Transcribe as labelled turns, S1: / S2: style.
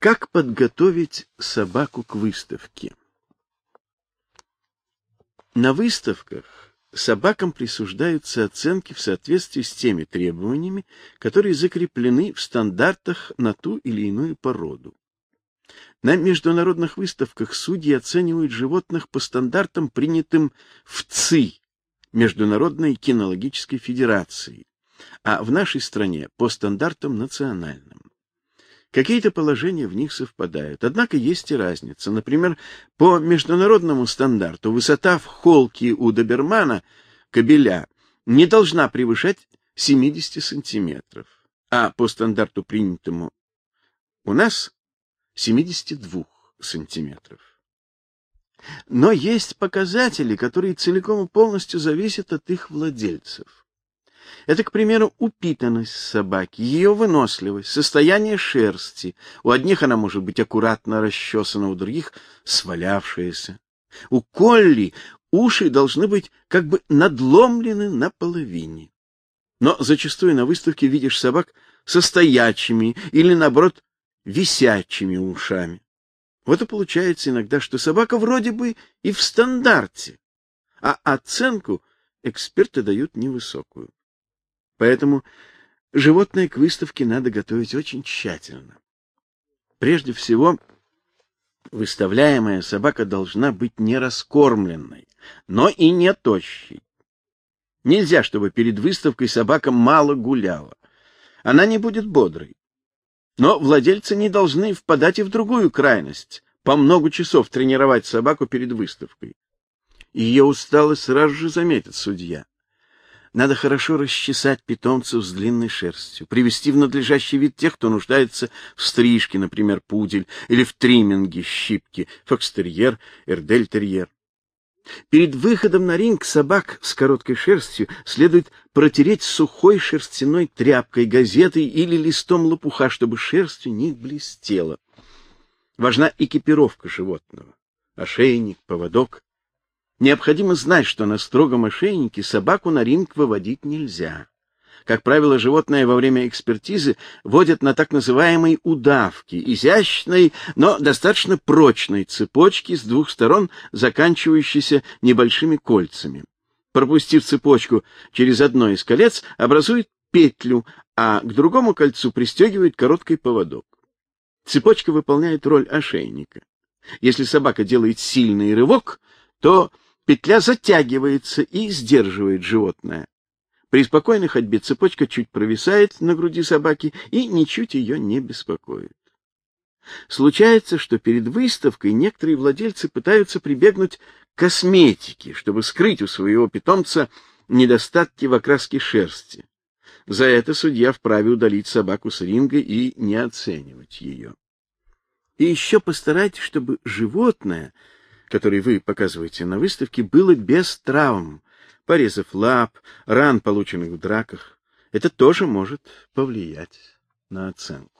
S1: Как подготовить собаку к выставке? На выставках собакам присуждаются оценки в соответствии с теми требованиями, которые закреплены в стандартах на ту или иную породу. На международных выставках судьи оценивают животных по стандартам, принятым в ЦИ, Международной кинологической федерации, а в нашей стране по стандартам национальным. Какие-то положения в них совпадают, однако есть и разница. Например, по международному стандарту высота в холке у добермана кобеля не должна превышать 70 сантиметров, а по стандарту принятому у нас 72 сантиметров. Но есть показатели, которые целиком и полностью зависят от их владельцев. Это, к примеру, упитанность собаки, ее выносливость, состояние шерсти. У одних она может быть аккуратно расчесана, у других свалявшаяся. У колли уши должны быть как бы надломлены наполовине. Но зачастую на выставке видишь собак со стоячими или, наоборот, висячими ушами. Вот и получается иногда, что собака вроде бы и в стандарте, а оценку эксперты дают невысокую. Поэтому животное к выставке надо готовить очень тщательно. Прежде всего, выставляемая собака должна быть не раскормленной, но и не тощей. Нельзя, чтобы перед выставкой собака мало гуляла. Она не будет бодрой. Но владельцы не должны впадать и в другую крайность по много часов тренировать собаку перед выставкой. Ее усталость сразу же заметит судья. Надо хорошо расчесать питомцев с длинной шерстью, привести в надлежащий вид тех, кто нуждается в стрижке, например, пудель, или в тримминге, щипке, фокстерьер, эрдельтерьер. Перед выходом на ринг собак с короткой шерстью следует протереть сухой шерстяной тряпкой, газетой или листом лопуха, чтобы шерсть у них блестела. Важна экипировка животного: ошейник, поводок, Необходимо знать, что на строгом ошейнике собаку на ринг выводить нельзя. Как правило, животное во время экспертизы водят на так называемой удавке, изящной, но достаточно прочной цепочке с двух сторон, заканчивающейся небольшими кольцами. Пропустив цепочку через одно из колец, образует петлю, а к другому кольцу пристегивает короткий поводок. Цепочка выполняет роль ошейника. Если собака делает сильный рывок, то Петля затягивается и сдерживает животное. При спокойной ходьбе цепочка чуть провисает на груди собаки и ничуть ее не беспокоит. Случается, что перед выставкой некоторые владельцы пытаются прибегнуть к косметике, чтобы скрыть у своего питомца недостатки в окраске шерсти. За это судья вправе удалить собаку с ринга и не оценивать ее. И еще постарайтесь, чтобы животное который вы показываете на выставке, было без травм, порезов лап, ран, полученных в драках. Это тоже может повлиять на оценку.